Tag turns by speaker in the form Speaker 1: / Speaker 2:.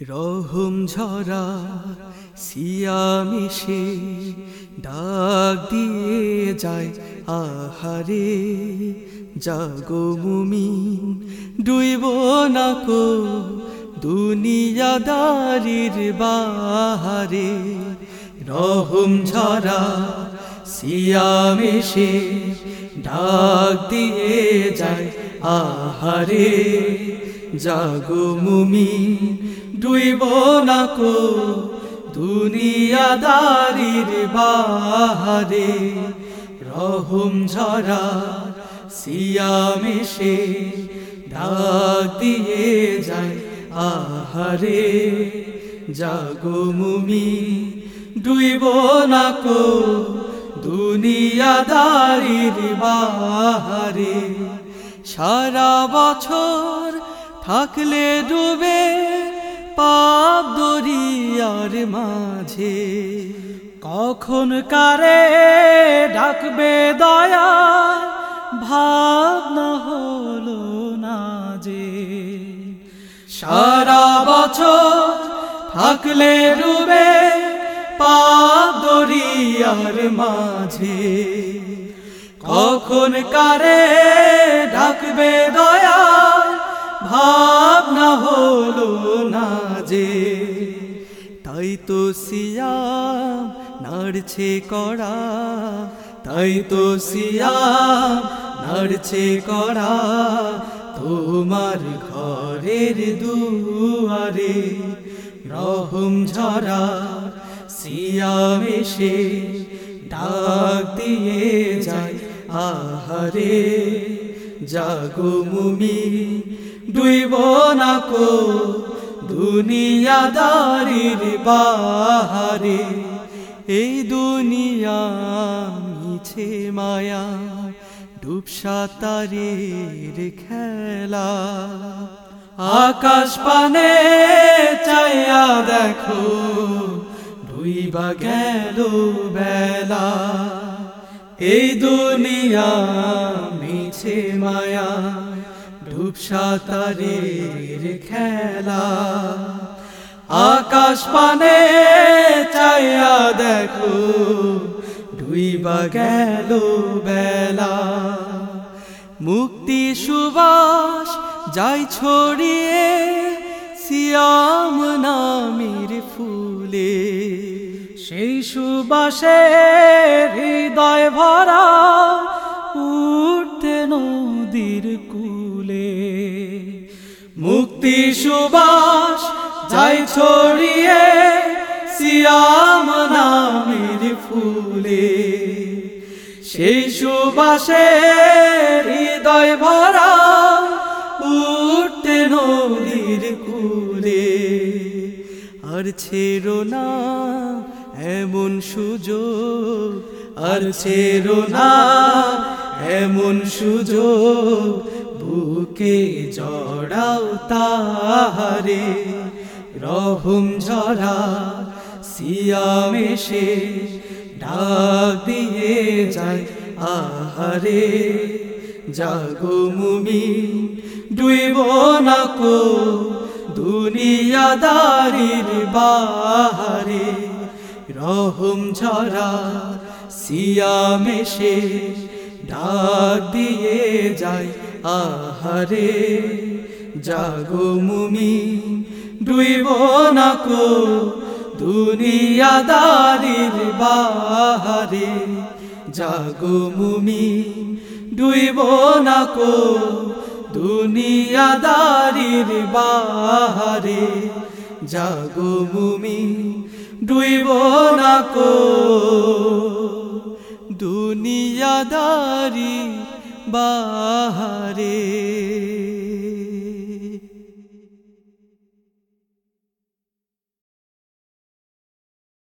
Speaker 1: রহম ঝরা সিয়ামিশে ডাক দিয়ে যায় আহারে। জাগো মুমিন, ডুইব না কো দুনিয়াদারির বাহারে। রহম ঝরা সিয়ামিশে ডাক দিয়ে যায় আহারে। জাগো ডুইব না কো দুনিয়াদারির বাহারে। রহম ঝরা সিয়ামেশে ডাক দিয়ে যায় আহারে। জাগো মুমি, ডুইব না কো দুনিয়াদারির বাহারে। সারা বছর থাকলে ডুবে মাঝে, কখন কারে ডাকবে দয়া ভাবনা হলো না যে, সারা বছর থাকলে ডুবে পাপ দরিয়ার মাঝে, কখন কারে সিয়াম নাড়ছে করা, তাই তো সিয়াম নাড়ছে করা, তোমার ঘরের দুয়ারে রহম ঝরা, সিয়াম এসে ডাক দিয়ে যায়, আহারে, জাগো মুমি, ডুইব না কো দুনিয়াদারির বাহারে, এই দুনিয়া মিছে মায়া, ডুবসা তারের খেলা। আকাশ পানে চাইয়া দেখো, ডুইবা গেল বেলা। এই দুনিয়া মিছে মায়া ডুবসা তারের খেলা। আকাশ পানে চাইয়া দেখো, ডুইবা গেল বেলা। মুক্তি সুবাস যাই ছড়িয়ে, সিয়াম নামের ফুলে। সেই সুবাসে হৃদয় ভরা সুবাস, যাই ছড়িয়ে সিয়াম নামের ফুলে। সেই সুবাসে হৃদয় ভরা উঠতে নদীর কুলে। আর ছেড়ো না এমন সুযোগ, আর ছেড়ো না এমন সুযোগ বুকে জড়াও তাহারে, রহম ঝরা সিয়ামেশে ডাক দিয়ে যায় আহারে। জাগো মুমি ডুইব না কো দুনিয়াদারির বাহারে, রহম ঝরা সিয়ামেশে ডাক দিয়ে যায় আহারে, জাগো মুমি, ডুইব না কো দুনিয়াদারির বাহারে, জাগো মুমি, ডুইব না কো দুনিয়াদারির বাহারে, জাগো মুমি, ডুইব না কো দুনিয়াদারি বাহারে